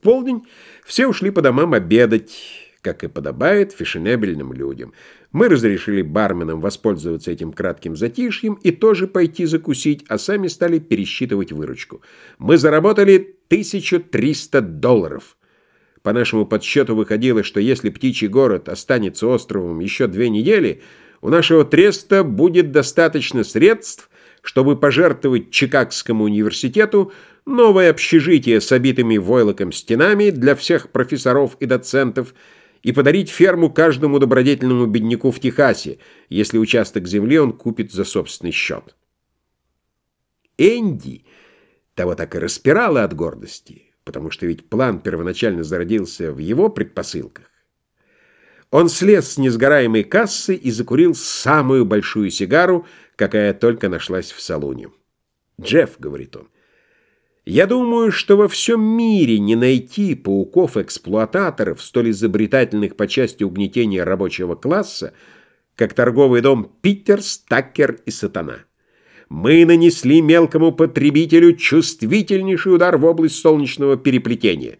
полдень все ушли по домам обедать, как и подобает фешенебельным людям. Мы разрешили барменам воспользоваться этим кратким затишьем и тоже пойти закусить, а сами стали пересчитывать выручку. Мы заработали 1300 долларов. По нашему подсчету выходило, что если птичий город останется островом еще две недели, у нашего треста будет достаточно средств, чтобы пожертвовать Чикагскому университету новое общежитие с обитыми войлоком стенами для всех профессоров и доцентов и подарить ферму каждому добродетельному бедняку в Техасе, если участок земли он купит за собственный счет. Энди того так и распирало от гордости, потому что ведь план первоначально зародился в его предпосылках. Он слез с несгораемой кассы и закурил самую большую сигару, какая только нашлась в салоне. «Джефф», — говорит он, — я думаю, что во всем мире не найти пауков-эксплуататоров, столь изобретательных по части угнетения рабочего класса, как торговый дом Питерс, Такер и Сатана. Мы нанесли мелкому потребителю чувствительнейший удар в область солнечного переплетения.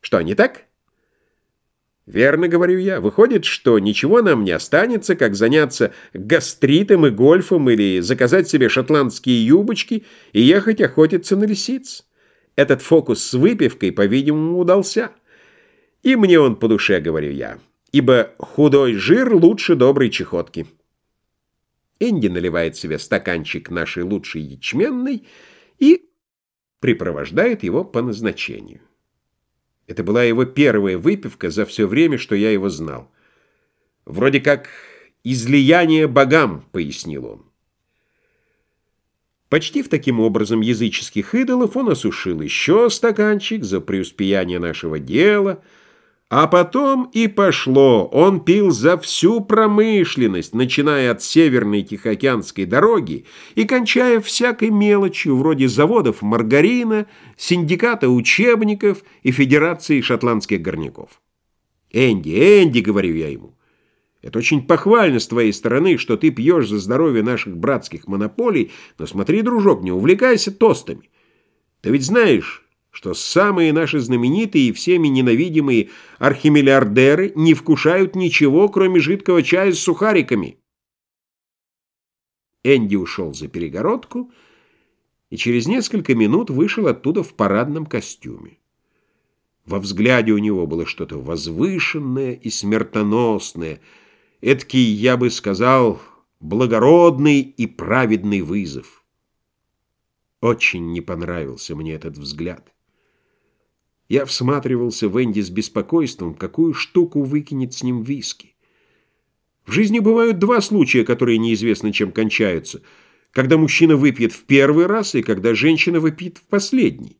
Что, не так? Верно, говорю я. Выходит, что ничего нам не останется, как заняться гастритом и гольфом или заказать себе шотландские юбочки и ехать охотиться на лисиц. Этот фокус с выпивкой, по-видимому, удался. И мне он по душе, говорю я, ибо худой жир лучше доброй чехотки. Энди наливает себе стаканчик нашей лучшей ячменной и припровождает его по назначению. Это была его первая выпивка за все время, что я его знал. Вроде как «излияние богам», — пояснил он. Почтив таким образом языческих идолов, он осушил еще стаканчик за преуспеяние нашего дела — а потом и пошло. Он пил за всю промышленность, начиная от Северной Тихоокеанской дороги и кончая всякой мелочью, вроде заводов маргарина, синдиката учебников и Федерации шотландских горняков. «Энди, Энди», — говорю я ему, — «это очень похвально с твоей стороны, что ты пьешь за здоровье наших братских монополий, но смотри, дружок, не увлекайся тостами. Ты ведь знаешь...» что самые наши знаменитые и всеми ненавидимые архимиллиардеры не вкушают ничего, кроме жидкого чая с сухариками. Энди ушел за перегородку и через несколько минут вышел оттуда в парадном костюме. Во взгляде у него было что-то возвышенное и смертоносное, эдакий, я бы сказал, благородный и праведный вызов. Очень не понравился мне этот взгляд. Я всматривался в Энди с беспокойством, какую штуку выкинет с ним виски. В жизни бывают два случая, которые неизвестно чем кончаются. Когда мужчина выпьет в первый раз и когда женщина выпьет в последний.